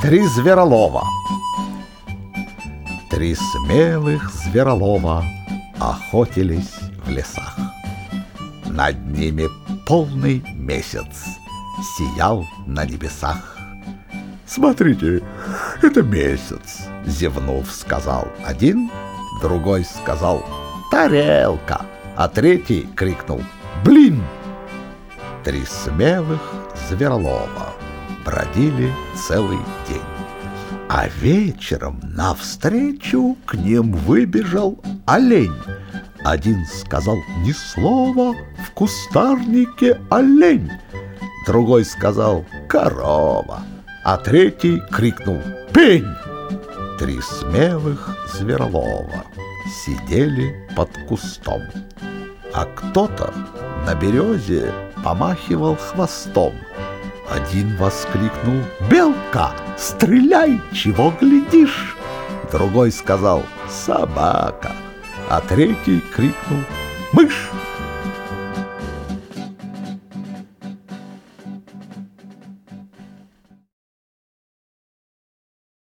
Три зверолова Три смелых зверолова охотились в лесах. Над ними полный месяц сиял на небесах. «Смотрите, это месяц!» — зевнув, сказал один, другой сказал «тарелка», а третий крикнул «блин!» Три смелых зверолова бродили целый день. А вечером навстречу к ним выбежал олень. Один сказал ни слова, в кустарнике олень. Другой сказал корова, а третий крикнул пень. Три смелых зверолова сидели под кустом, а кто-то на березе помахивал хвостом. Один воскликнул «Белка, стреляй, чего глядишь!» Другой сказал «Собака!» А третий крикнул «Мышь,